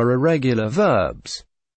For irregular verbs.